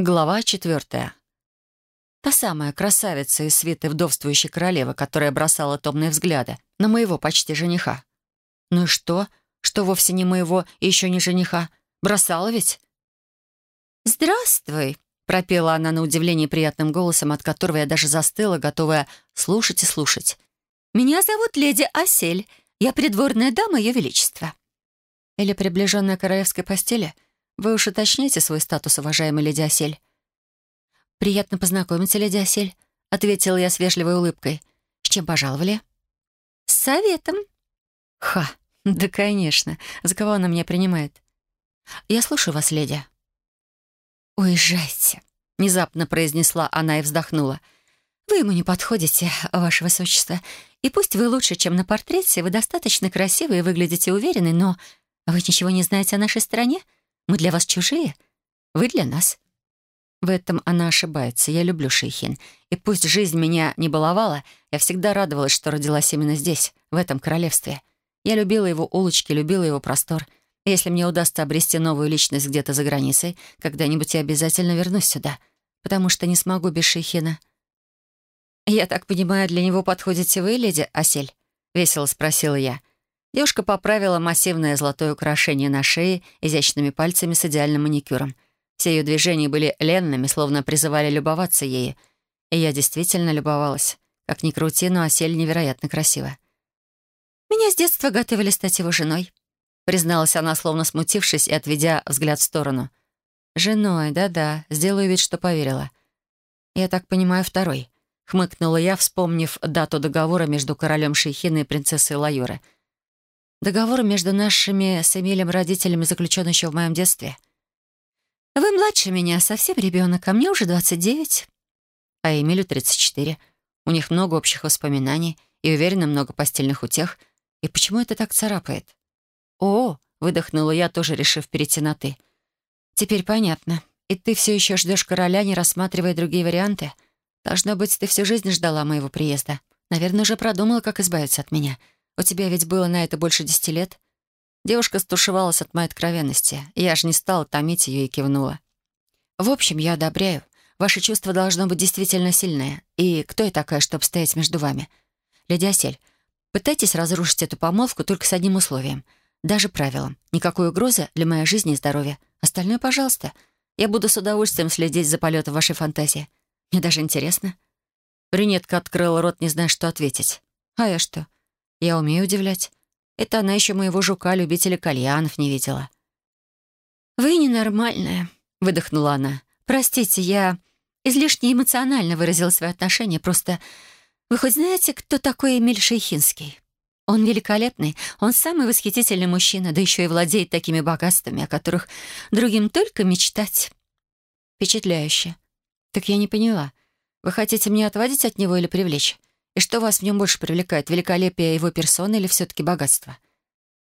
Глава четвертая. Та самая красавица из свиты вдовствующей королевы, которая бросала томные взгляды на моего почти жениха. Ну и что? Что вовсе не моего и еще не жениха? Бросала ведь? «Здравствуй», — пропела она на удивление приятным голосом, от которого я даже застыла, готовая слушать и слушать. «Меня зовут леди Осель. Я придворная дама Ее Величества». Или приближенная королевской постели — вы уж уточните свой статус, уважаемый леди Осель». «Приятно познакомиться, леди Осель», — ответила я с вежливой улыбкой. «С чем пожаловали?» «С советом». «Ха, да, конечно. За кого она меня принимает?» «Я слушаю вас, леди». «Уезжайте», — внезапно произнесла она и вздохнула. «Вы ему не подходите, ваше высочество. И пусть вы лучше, чем на портрете, вы достаточно красивы и выглядите уверенной, но вы ничего не знаете о нашей стране?» Мы для вас чужие, вы для нас». В этом она ошибается. Я люблю Шейхин. И пусть жизнь меня не баловала, я всегда радовалась, что родилась именно здесь, в этом королевстве. Я любила его улочки, любила его простор. И если мне удастся обрести новую личность где-то за границей, когда-нибудь я обязательно вернусь сюда, потому что не смогу без Шейхина. «Я так понимаю, для него подходите вы, леди Асель?» — весело спросила я. Девушка поправила массивное золотое украшение на шее изящными пальцами с идеальным маникюром. Все ее движения были ленными, словно призывали любоваться ею. И я действительно любовалась. Как ни крути, но Осель невероятно красиво. «Меня с детства готовили стать его женой», призналась она, словно смутившись и отведя взгляд в сторону. «Женой, да-да, сделаю вид, что поверила». «Я так понимаю, второй», — хмыкнула я, вспомнив дату договора между королем Шейхина и принцессой Лаюры — Договор между нашими с Эмилем родителями заключен еще в моем детстве. Вы младше меня, совсем ребенок, а мне уже 29. А Эмилю 34. У них много общих воспоминаний и, уверена, много постельных утех. И почему это так царапает? «О!» — выдохнула я, тоже решив перейти на «ты». «Теперь понятно. И ты все еще ждешь короля, не рассматривая другие варианты? Должно быть, ты всю жизнь ждала моего приезда. Наверное, уже продумала, как избавиться от меня». У тебя ведь было на это больше десяти лет?» Девушка стушевалась от моей откровенности. Я же не стала томить ее и кивнула. «В общем, я одобряю. Ваше чувство должно быть действительно сильное. И кто я такая, чтобы стоять между вами? Леди Осель, пытайтесь разрушить эту помолвку только с одним условием. Даже правилом. Никакой угрозы для моей жизни и здоровья. Остальное, пожалуйста. Я буду с удовольствием следить за полетом вашей фантазии. Мне даже интересно». Брюнетка открыла рот, не зная, что ответить. «А я что?» Я умею удивлять. Это она еще моего жука, любителя кальянов, не видела. «Вы ненормальная», — выдохнула она. «Простите, я излишне эмоционально выразила свои отношения. Просто вы хоть знаете, кто такой Эмиль Шейхинский? Он великолепный, он самый восхитительный мужчина, да еще и владеет такими богатствами, о которых другим только мечтать». «Впечатляюще. Так я не поняла. Вы хотите мне отводить от него или привлечь? И что вас в нем больше привлекает, великолепие его персоны или все-таки богатство?»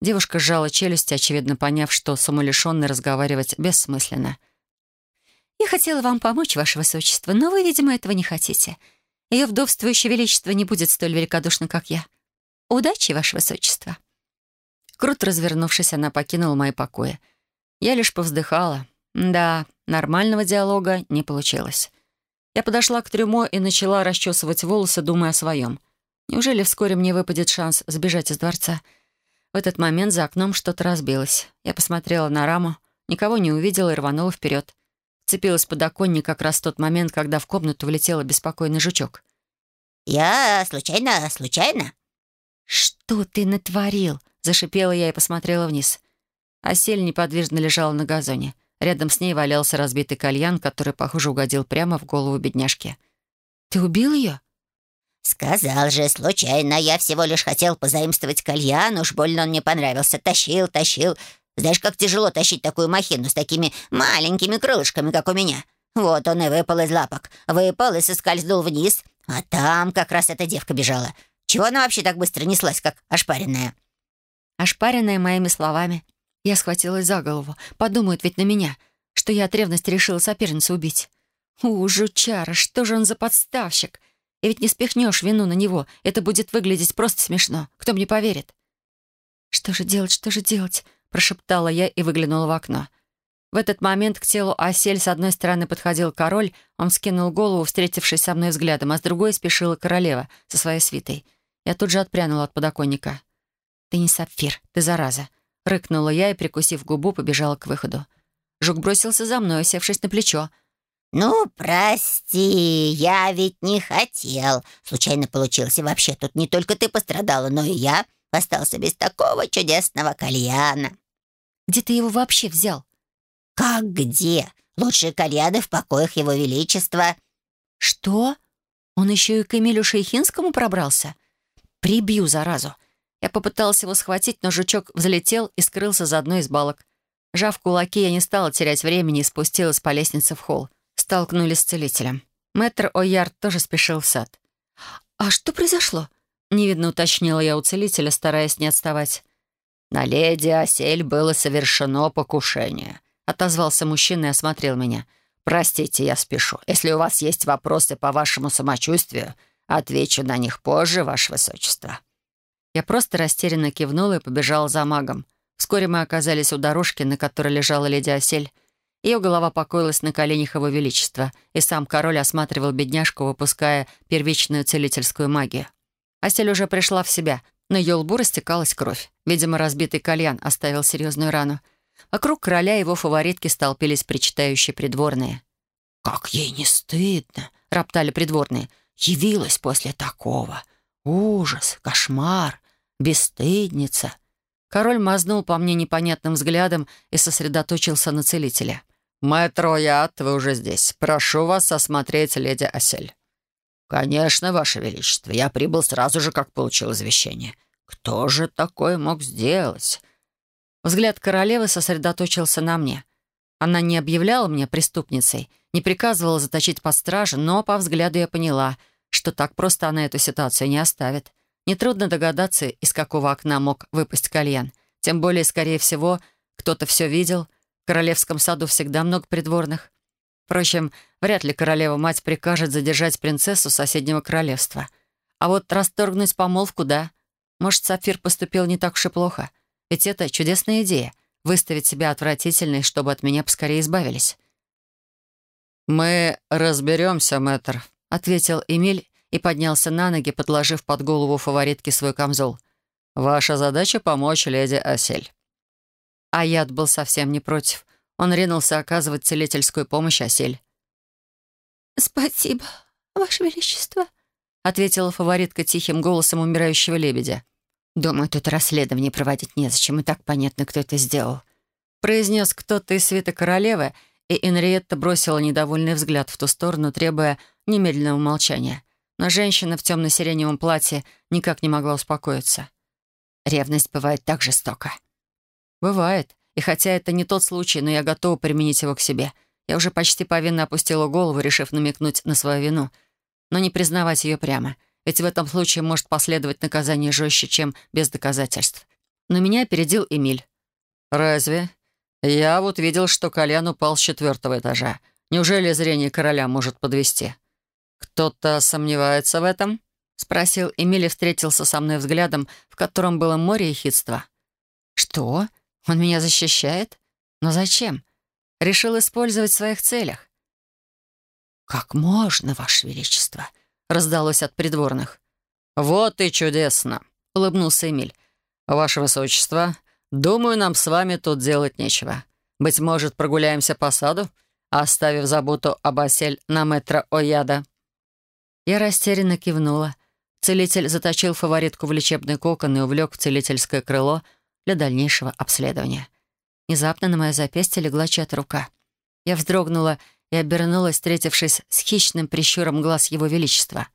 Девушка сжала челюсть, очевидно поняв, что с умалишенной разговаривать бессмысленно. «Я хотела вам помочь, ваше высочество, но вы, видимо, этого не хотите. Ее вдовствующее величество не будет столь великодушно, как я. Удачи, ваше высочество!» Круто развернувшись, она покинула мои покои. Я лишь повздыхала. Да, нормального диалога не получилось. Я подошла к трюмо и начала расчесывать волосы, думая о своем. Неужели вскоре мне выпадет шанс сбежать из дворца? В этот момент за окном что-то разбилось. Я посмотрела на раму, никого не увидела и рванула вперед. Вцепилась в подоконник как раз в тот момент, когда в комнату влетел беспокойный жучок. «Я случайно, случайно?» «Что ты натворил?» — зашипела я и посмотрела вниз. Осель неподвижно лежала на газоне. Рядом с ней валялся разбитый кальян, который, похоже, угодил прямо в голову бедняжки. «Ты убил ее?» «Сказал же, случайно. Я всего лишь хотел позаимствовать кальян. Уж больно он мне понравился. Тащил, тащил. Знаешь, как тяжело тащить такую махину с такими маленькими крылышками, как у меня. Вот он и выпал из лапок. Выпал и соскользнул вниз. А там как раз эта девка бежала. Чего она вообще так быстро неслась, как ошпаренная?» «Ошпаренная моими словами. Я схватилась за голову. Подумают ведь на меня, что я от ревности решила соперницу убить. У, жучара, что же он за подставщик? И ведь не спихнешь вину на него. Это будет выглядеть просто смешно. Кто мне поверит? «Что же делать, что же делать?» — прошептала я и выглянула в окно. В этот момент к телу осель с одной стороны подходил король, он скинул голову, встретившись со мной взглядом, а с другой спешила королева со своей свитой. Я тут же отпрянула от подоконника. «Ты не сапфир, ты зараза!» Рыкнула я и, прикусив губу, побежала к выходу. Жук бросился за мной, севшись на плечо. «Ну, прости, я ведь не хотел. Случайно получился. Вообще, тут не только ты пострадала, но и я остался без такого чудесного кальяна». «Где ты его вообще взял?» «Как где? Лучшие кальяны в покоях Его Величества». «Что? Он еще и к Эмилю Шейхинскому пробрался? Прибью, заразу!» Я попытался его схватить, но жучок взлетел и скрылся за одной из балок. Жав кулаки, я не стала терять времени и спустилась по лестнице в холл. Столкнулись с целителем. Мэтр О'Ярд тоже спешил в сад. «А что произошло?» — невидно уточнила я у целителя, стараясь не отставать. «На леди Осель было совершено покушение», — отозвался мужчина и осмотрел меня. «Простите, я спешу. Если у вас есть вопросы по вашему самочувствию, отвечу на них позже, ваше высочество». Я просто растерянно кивнула и побежала за магом. Вскоре мы оказались у дорожки, на которой лежала леди Осель. Ее голова покоилась на коленях его величества, и сам король осматривал бедняжку, выпуская первичную целительскую магию. Осель уже пришла в себя, на ее лбу растекалась кровь. Видимо, разбитый кальян оставил серьезную рану. Вокруг короля его фаворитки столпились причитающие придворные. «Как ей не стыдно!» — роптали придворные. «Явилась после такого! Ужас! Кошмар! Бесстыдница!» Король мазнул по мне непонятным взглядом и сосредоточился на целителе. «Мэтр Оят, вы уже здесь. Прошу вас осмотреть леди Осель». «Конечно, Ваше Величество. Я прибыл сразу же, как получил извещение. Кто же такое мог сделать?» Взгляд королевы сосредоточился на мне. Она не объявляла меня преступницей, не приказывала заточить под стражу, но по взгляду я поняла, что так просто она эту ситуацию не оставит. Нетрудно догадаться, из какого окна мог выпасть кальян. Тем более, скорее всего, кто-то все видел. В королевском саду всегда много придворных. Впрочем, вряд ли королева-мать прикажет задержать принцессу соседнего королевства. А вот расторгнуть помолвку — да. Может, Сапфир поступил не так уж и плохо — ведь это чудесная идея — выставить себя отвратительной, чтобы от меня поскорее избавились. «Мы разберемся, мэтр», — ответил Эмиль и поднялся на ноги, подложив под голову фаворитки свой камзол. «Ваша задача — помочь леди Осель». А яд был совсем не против. Он ринулся оказывать целительскую помощь Осель. «Спасибо, Ваше Величество», — ответила фаворитка тихим голосом умирающего лебедя. «Думаю, тут расследование проводить незачем, и так понятно, кто это сделал», произнес кто-то из света королевы, и Энриетта бросила недовольный взгляд в ту сторону, требуя немедленного молчания. Но женщина в темно-сиреневом платье никак не могла успокоиться. Ревность бывает так жестоко. «Бывает. И хотя это не тот случай, но я готова применить его к себе. Я уже почти повинно опустила голову, решив намекнуть на свою вину, но не признавать ее прямо — ведь в этом случае может последовать наказание жестче, чем без доказательств. Но меня опередил Эмиль. «Разве? Я вот видел, что Колян упал с четвертого этажа. Неужели зрение короля может подвести? «Кто-то сомневается в этом?» — спросил Эмиль и встретился со мной взглядом, в котором было море и. «Что? Он меня защищает? Но зачем? Решил использовать в своих целях». «Как можно, Ваше Величество?» раздалось от придворных. «Вот и чудесно!» — улыбнулся Эмиль. «Ваше Высочество, думаю, нам с вами тут делать нечего. Быть может, прогуляемся по саду, оставив заботу об осель на метро Ояда?» Я растерянно кивнула. Целитель заточил фаворитку в лечебный кокон и увлек в целительское крыло для дальнейшего обследования. Внезапно на мое запястье легла чья-то рука. Я вздрогнула и обернулась, встретившись с хищным прищуром глаз Его Величества.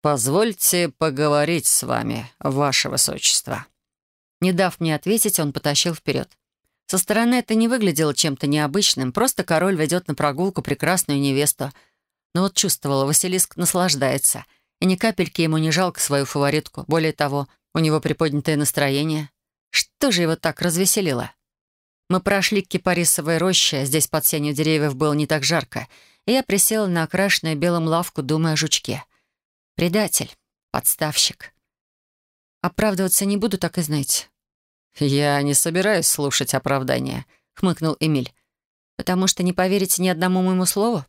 «Позвольте поговорить с вами, Ваше Высочество». Не дав мне ответить, он потащил вперед. Со стороны это не выглядело чем-то необычным, просто король ведет на прогулку прекрасную невесту. Но вот чувствовала, Василиск наслаждается, и ни капельки ему не жалко свою фаворитку. Более того, у него приподнятое настроение. Что же его так развеселило? Мы прошли к кипарисовой роще, здесь под сенью деревьев было не так жарко, и я присела на окрашенную белым лавку, думая о жучке. Предатель, подставщик. Оправдываться не буду, так и знать. «Я не собираюсь слушать оправдания», — хмыкнул Эмиль. «Потому что не поверите ни одному моему слову?»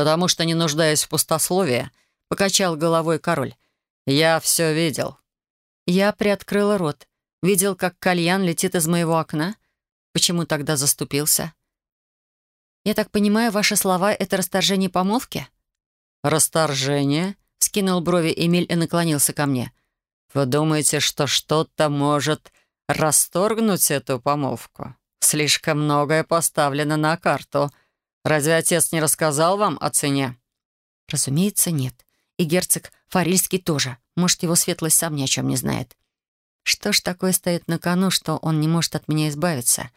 «Потому что, не нуждаясь в пустословии», — покачал головой король. «Я все видел». Я приоткрыла рот. Видел, как кальян летит из моего окна. Почему тогда заступился? «Я так понимаю, ваши слова — это расторжение помолвки?» «Расторжение?» — скинул брови Эмиль и наклонился ко мне. «Вы думаете, что что-то может расторгнуть эту помолвку? Слишком многое поставлено на карту. Разве отец не рассказал вам о цене?» «Разумеется, нет. И герцог Фарильский тоже. Может, его светлость сам ни о чем не знает. Что ж такое стоит на кону, что он не может от меня избавиться?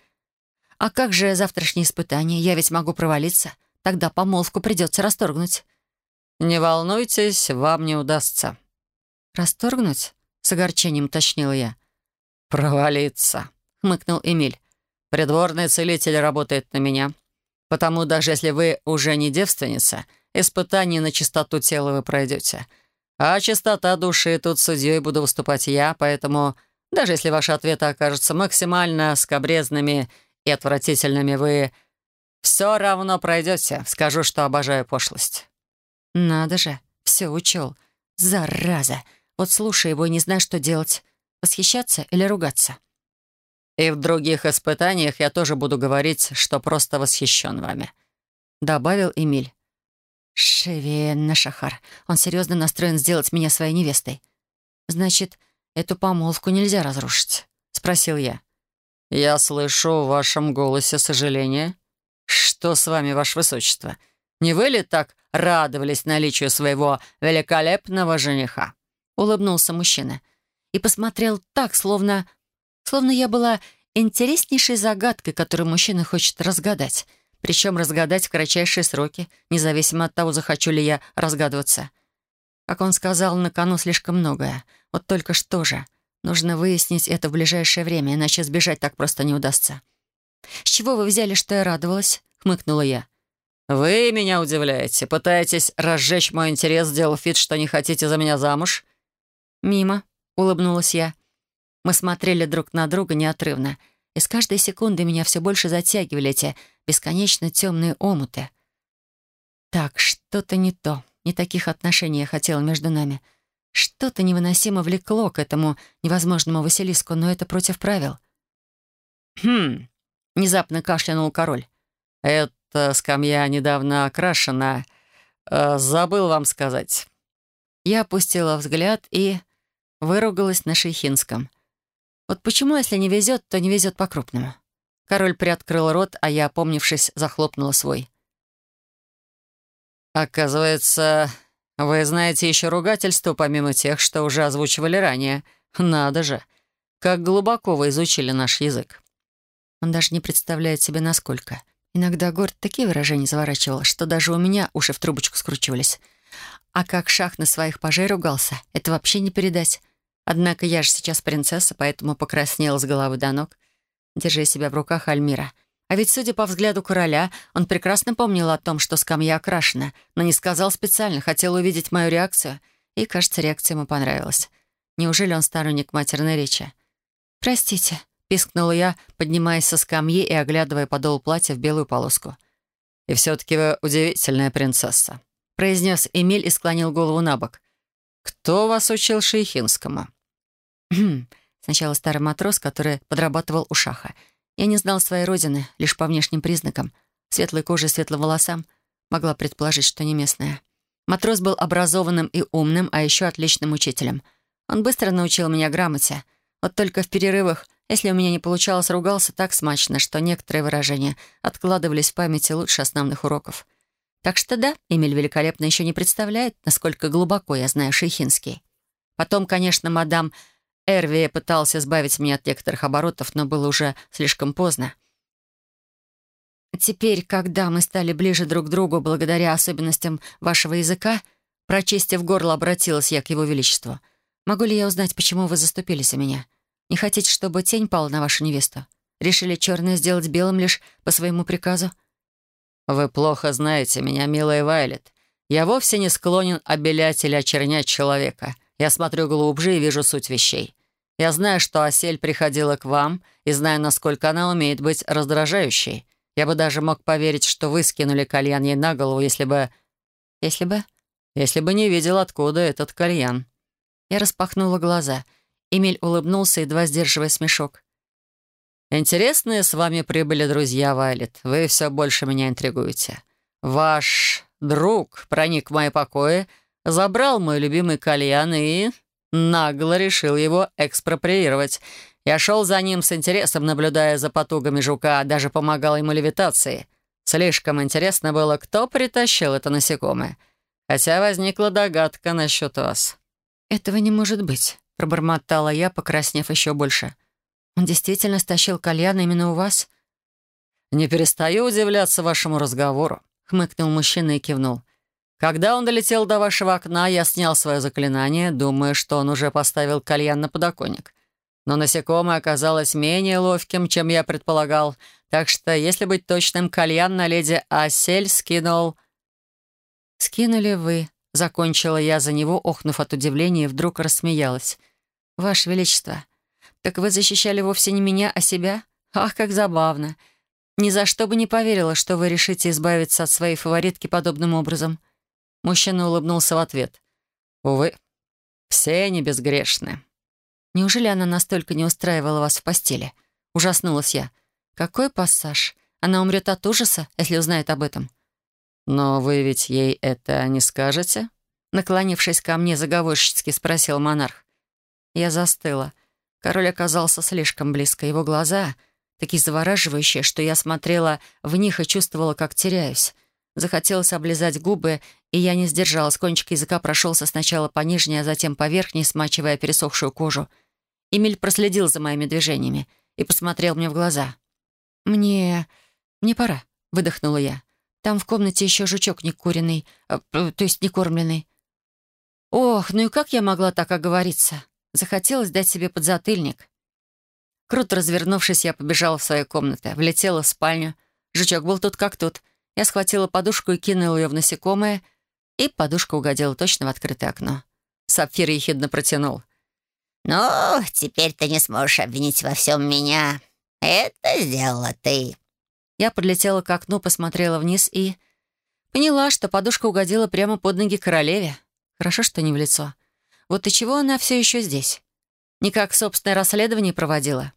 А как же завтрашнее испытание? Я ведь могу провалиться. Тогда помолвку придется расторгнуть». «Не волнуйтесь, вам не удастся». «Расторгнуть?» — с огорчением уточнила я. «Провалиться», — хмыкнул Эмиль. «Придворный целитель работает на меня. Потому даже если вы уже не девственница, испытание на чистоту тела вы пройдете. А чистота души тут судьей буду выступать я, поэтому даже если ваши ответы окажутся максимально скобрезными и отвратительными, вы все равно пройдете. Скажу, что обожаю пошлость». «Надо же, все учел. Зараза! Вот слушай его и не знаю, что делать. Восхищаться или ругаться?» «И в других испытаниях я тоже буду говорить, что просто восхищен вами», — добавил Эмиль. «Шевенна, Шахар. Он серьезно настроен сделать меня своей невестой. Значит, эту помолвку нельзя разрушить?» — спросил я. «Я слышу в вашем голосе сожаление. Что с вами, ваше высочество? Не вы ли так радовались наличию своего великолепного жениха?» — улыбнулся мужчина. И посмотрел так, словно... Словно я была интереснейшей загадкой, которую мужчина хочет разгадать. Причем разгадать в кратчайшие сроки, независимо от того, захочу ли я разгадываться. Как он сказал, на кону слишком многое. Вот только что же. Нужно выяснить это в ближайшее время, иначе сбежать так просто не удастся. «С чего вы взяли, что я радовалась?» — хмыкнула я. «Вы меня удивляете. Пытаетесь разжечь мой интерес, сделав вид, что не хотите за меня замуж?» «Мимо», — улыбнулась я. Мы смотрели друг на друга неотрывно, и с каждой секунды меня все больше затягивали эти бесконечно темные омуты. Так, что-то не то. Не таких отношений я хотела между нами. Что-то невыносимо влекло к этому невозможному Василиску, но это против правил. «Хм...» — внезапно кашлянул король. «Это эта скамья недавно окрашена. Э, забыл вам сказать». Я опустила взгляд и выругалась на шейхинском. Вот почему, если не везет, то не везет по-крупному? Король приоткрыл рот, а я, опомнившись, захлопнула свой. «Оказывается, вы знаете еще ругательство, помимо тех, что уже озвучивали ранее. Надо же, как глубоко вы изучили наш язык». Он даже не представляет себе, насколько. Иногда Горд такие выражения заворачивал, что даже у меня уши в трубочку скручивались. А как Шах на своих пажей ругался, это вообще не передать. Однако я же сейчас принцесса, поэтому покраснела с головы до ног. Держи себя в руках, Альмира. А ведь, судя по взгляду короля, он прекрасно помнил о том, что скамья окрашена, но не сказал специально, хотел увидеть мою реакцию. И, кажется, реакция ему понравилась. Неужели он сторонник матерной речи? «Простите», пискнула я, поднимаясь со скамьи и оглядывая подол платья в белую полоску. «И все-таки вы удивительная принцесса», — произнес Эмиль и склонил голову на бок. «Кто вас учил шейхинскому?» Сначала старый матрос, который подрабатывал у шаха. Я не знал своей родины, лишь по внешним признакам. Светлой кожей, светлым волосам. Могла предположить, что не местная. Матрос был образованным и умным, а еще отличным учителем. Он быстро научил меня грамоте. Вот только в перерывах если у меня не получалось, ругался так смачно, что некоторые выражения откладывались в памяти лучше основных уроков. Так что да, Эмиль великолепно еще не представляет, насколько глубоко я знаю шейхинский. Потом, конечно, мадам Эрви пытался избавить меня от некоторых оборотов, но было уже слишком поздно. Теперь, когда мы стали ближе друг к другу благодаря особенностям вашего языка, прочистив горло, обратилась я к его величеству. Могу ли я узнать, почему вы заступились за меня? Не хотите, чтобы тень пала на вашу невесту? Решили черное сделать белым лишь по своему приказу?» «Вы плохо знаете меня, милая Вайлет. Я вовсе не склонен обелять или очернять человека. Я смотрю глубже и вижу суть вещей. Я знаю, что Осель приходила к вам, и знаю, насколько она умеет быть раздражающей. Я бы даже мог поверить, что вы скинули кальян ей на голову, если бы... Если бы... Если бы не видел, откуда этот кальян. Я распахнула глаза. Эмиль улыбнулся, едва сдерживая смешок. «Интересные с вами прибыли друзья, Вайлет. Вы все больше меня интригуете. Ваш друг проник в мои покои, забрал мой любимый кальян и нагло решил его экспроприировать. Я шел за ним с интересом, наблюдая за потугами жука, даже помогал ему левитации. Слишком интересно было, кто притащил это насекомое. Хотя возникла догадка насчет вас. «Этого не может быть», — пробормотала я, покраснев еще больше. «Он действительно стащил кальян именно у вас?» «Не перестаю удивляться вашему разговору», — хмыкнул мужчина и кивнул. «Когда он долетел до вашего окна, я снял свое заклинание, думая, что он уже поставил кальян на подоконник. Но насекомое оказалось менее ловким, чем я предполагал, так что, если быть точным, кальян на леди Асель скинул...» «Скинули вы», — закончила я за него, охнув от удивления, и вдруг рассмеялась. «Ваше Величество, так вы защищали вовсе не меня, а себя? Ах, как забавно! Ни за что бы не поверила, что вы решите избавиться от своей фаворитки подобным образом». Мужчина улыбнулся в ответ. «Увы, все они безгрешны». «Неужели она настолько не устраивала вас в постели?» Ужаснулась я. «Какой пассаж? Она умрет от ужаса, если узнает об этом». «Но вы ведь ей это не скажете?» Наклонившись ко мне, заговорщицки спросил монарх. Я застыла. Король оказался слишком близко. Его глаза такие завораживающие, что я смотрела в них и чувствовала, как теряюсь. Захотелось облизать губы, и я не сдержалась. Кончик языка прошелся сначала по нижней, а затем по верхней, смачивая пересохшую кожу. Эмиль проследил за моими движениями и посмотрел мне в глаза. «Мне... мне пора», — выдохнула я. Там в комнате еще жучок некуренный, э, то есть некормленный. Ох, ну и как я могла так оговориться? Захотелось дать себе подзатыльник. Круто развернувшись, я побежала в свою комнату, влетела в спальню. Жучок был тут как тут. Я схватила подушку и кинула ее в насекомое, и подушка угодила точно в открытое окно. Сапфир ехидно протянул. «Ну, теперь ты не сможешь обвинить во всем меня. Это сделала ты». Я подлетела к окну, посмотрела вниз и... Поняла, что подушка угодила прямо под ноги королеве. Хорошо, что не в лицо. Вот и чего она все еще здесь? Никак собственное расследование проводила.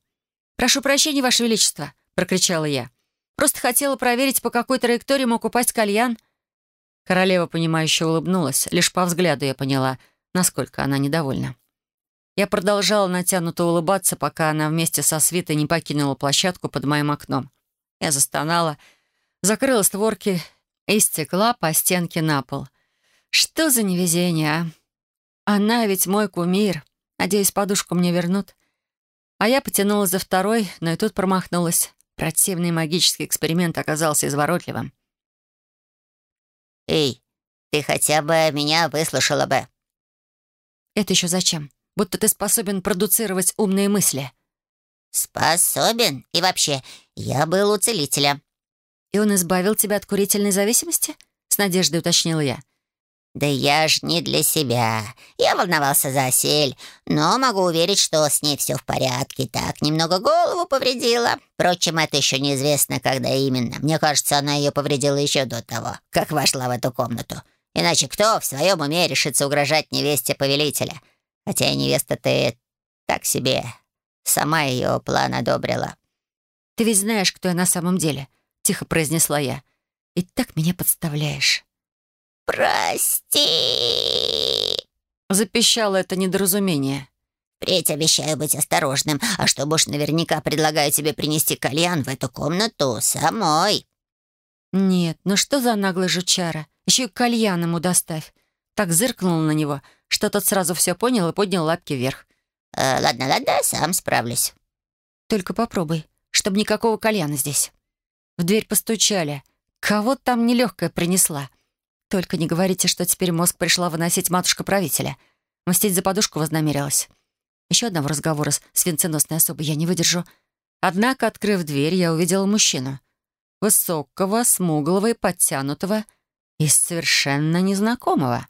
«Прошу прощения, Ваше Величество», — прокричала я. «Просто хотела проверить, по какой траектории мог упасть кальян». Королева, понимающе улыбнулась. Лишь по взгляду я поняла, насколько она недовольна. Я продолжала натянуто улыбаться, пока она вместе со свитой не покинула площадку под моим окном. Я застонала, закрыла створки и стекла по стенке на пол. Что за невезение, а? Она ведь мой кумир. Надеюсь, подушку мне вернут. А я потянулась за второй, но и тут промахнулась. Противный магический эксперимент оказался изворотливым. «Эй, ты хотя бы меня выслушала бы». «Это еще зачем? Будто ты способен продуцировать умные мысли». «Способен. И вообще, я был у целителя». «И он избавил тебя от курительной зависимости?» — с надеждой уточнила я. «Да я ж не для себя. Я волновался за осель, но могу уверить, что с ней все в порядке. Так, немного голову повредила. Впрочем, это еще неизвестно, когда именно. Мне кажется, она ее повредила еще до того, как вошла в эту комнату. Иначе кто в своем уме решится угрожать невесте повелителя? Хотя невеста-то так себе, Сама ее план одобрила. «Ты ведь знаешь, кто я на самом деле», — тихо произнесла я. «И так меня подставляешь». «Прости!» — запищало это недоразумение. «Впредь обещаю быть осторожным, а чтобы уж наверняка предлагаю тебе принести кальян в эту комнату самой». «Нет, ну что за наглый жучара? Еще и кальян ему доставь». Так зыркнул на него, что тот сразу все понял и поднял лапки вверх. Э, «Ладно, ладно, сам справлюсь». «Только попробуй, чтобы никакого кальяна здесь». В дверь постучали. Кого там нелегкая принесла? Только не говорите, что теперь мозг пришла выносить матушка-правителя. Мстить за подушку вознамерилась. Еще одного разговора с венценосной особой я не выдержу. Однако, открыв дверь, я увидела мужчину. Высокого, смуглого и подтянутого, и совершенно незнакомого.